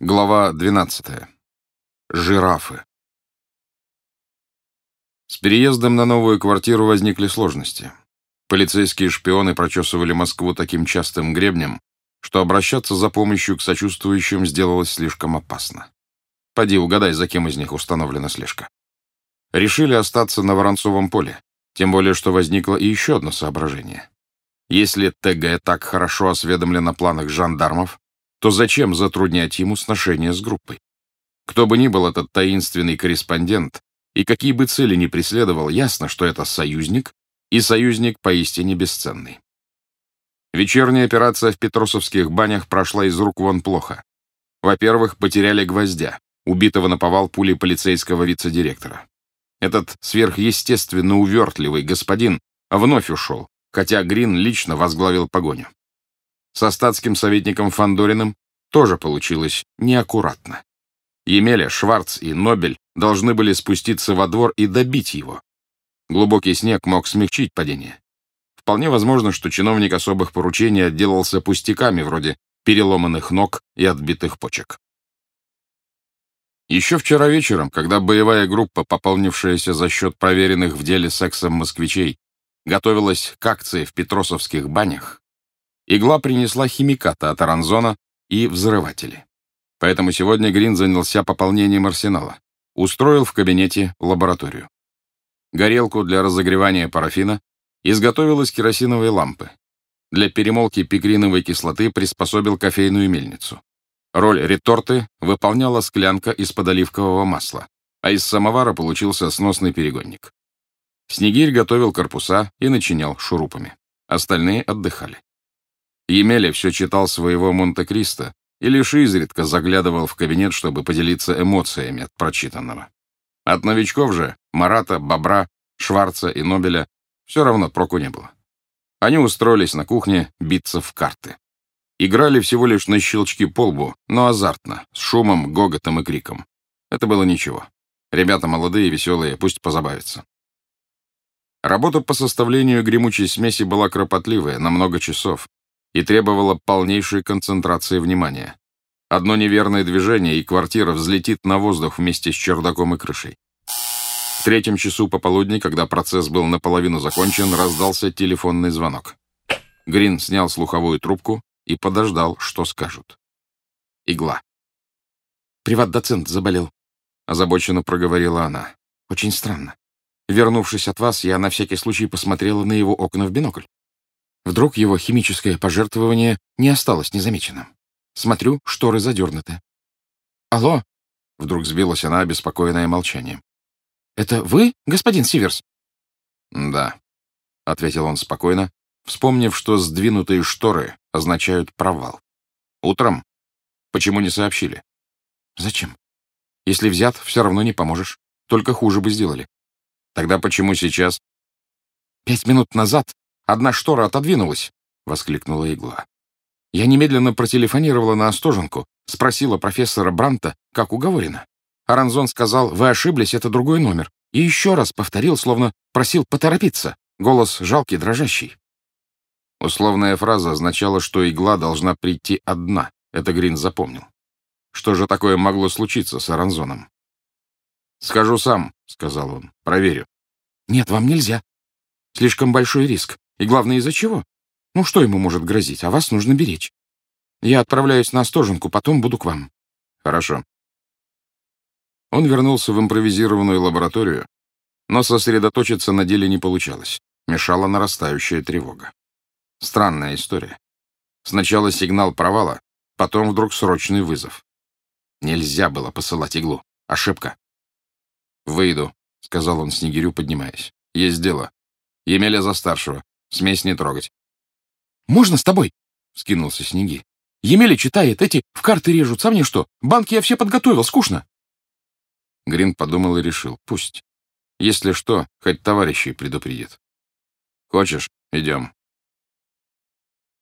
Глава 12. Жирафы. С переездом на новую квартиру возникли сложности. Полицейские шпионы прочесывали Москву таким частым гребнем, что обращаться за помощью к сочувствующим сделалось слишком опасно. Поди угадай, за кем из них установлена слежка. Решили остаться на Воронцовом поле, тем более, что возникло и еще одно соображение. Если ТГ так хорошо осведомлен о планах жандармов, то зачем затруднять ему сношение с группой? Кто бы ни был этот таинственный корреспондент, и какие бы цели ни преследовал, ясно, что это союзник, и союзник поистине бесценный. Вечерняя операция в Петросовских банях прошла из рук вон плохо. Во-первых, потеряли гвоздя, убитого на повал пули полицейского вице-директора. Этот сверхъестественно увертливый господин вновь ушел, хотя Грин лично возглавил погоню. Со статским советником Фандориным тоже получилось неаккуратно. Емеля, Шварц и Нобель должны были спуститься во двор и добить его. Глубокий снег мог смягчить падение. Вполне возможно, что чиновник особых поручений отделался пустяками вроде переломанных ног и отбитых почек. Еще вчера вечером, когда боевая группа, пополнившаяся за счет проверенных в деле сексом москвичей, готовилась к акции в Петросовских банях, Игла принесла химиката от Аранзона и взрыватели. Поэтому сегодня Грин занялся пополнением арсенала. Устроил в кабинете лабораторию. Горелку для разогревания парафина изготовил из керосиновой лампы. Для перемолки пикриновой кислоты приспособил кофейную мельницу. Роль реторты выполняла склянка из-под оливкового масла, а из самовара получился сносный перегонник. Снегирь готовил корпуса и начинял шурупами. Остальные отдыхали. Емеля все читал своего Монте-Кристо и лишь изредка заглядывал в кабинет, чтобы поделиться эмоциями от прочитанного. От новичков же, Марата, Бобра, Шварца и Нобеля, все равно проку не было. Они устроились на кухне биться в карты. Играли всего лишь на щелчки по лбу, но азартно, с шумом, гоготом и криком. Это было ничего. Ребята молодые, веселые, пусть позабавятся. Работа по составлению гремучей смеси была кропотливая, на много часов, и требовала полнейшей концентрации внимания. Одно неверное движение, и квартира взлетит на воздух вместе с чердаком и крышей. В третьем часу пополудни, когда процесс был наполовину закончен, раздался телефонный звонок. Грин снял слуховую трубку и подождал, что скажут. Игла. «Приват-доцент заболел», — озабоченно проговорила она. «Очень странно. Вернувшись от вас, я на всякий случай посмотрела на его окна в бинокль. Вдруг его химическое пожертвование не осталось незамеченным. Смотрю, шторы задернуты. «Алло!» — вдруг сбилась она, обеспокоенная молчанием. «Это вы, господин Сиверс?» «Да», — ответил он спокойно, вспомнив, что сдвинутые шторы означают провал. «Утром? Почему не сообщили?» «Зачем? Если взят, все равно не поможешь. Только хуже бы сделали». «Тогда почему сейчас?» «Пять минут назад Одна штора отодвинулась, — воскликнула игла. Я немедленно протелефонировала на Остоженку, спросила профессора Бранта, как уговорено. Аранзон сказал, вы ошиблись, это другой номер. И еще раз повторил, словно просил поторопиться. Голос жалкий, дрожащий. Условная фраза означала, что игла должна прийти одна. Это Грин запомнил. Что же такое могло случиться с Аранзоном? «Схожу сам», — сказал он. «Проверю». «Нет, вам нельзя. Слишком большой риск. И главное, из-за чего? Ну, что ему может грозить? А вас нужно беречь. Я отправляюсь на Остоженку, потом буду к вам. Хорошо. Он вернулся в импровизированную лабораторию, но сосредоточиться на деле не получалось. Мешала нарастающая тревога. Странная история. Сначала сигнал провала, потом вдруг срочный вызов. Нельзя было посылать иглу. Ошибка. «Выйду», — сказал он Снегирю, поднимаясь. «Есть дело. Емеля за старшего. Смесь не трогать. «Можно с тобой?» — скинулся Снеги. «Емеля читает, эти в карты режут. Сам мне что? Банки я все подготовил, скучно». Грин подумал и решил. Пусть. Если что, хоть товарищей предупредит. «Хочешь? Идем».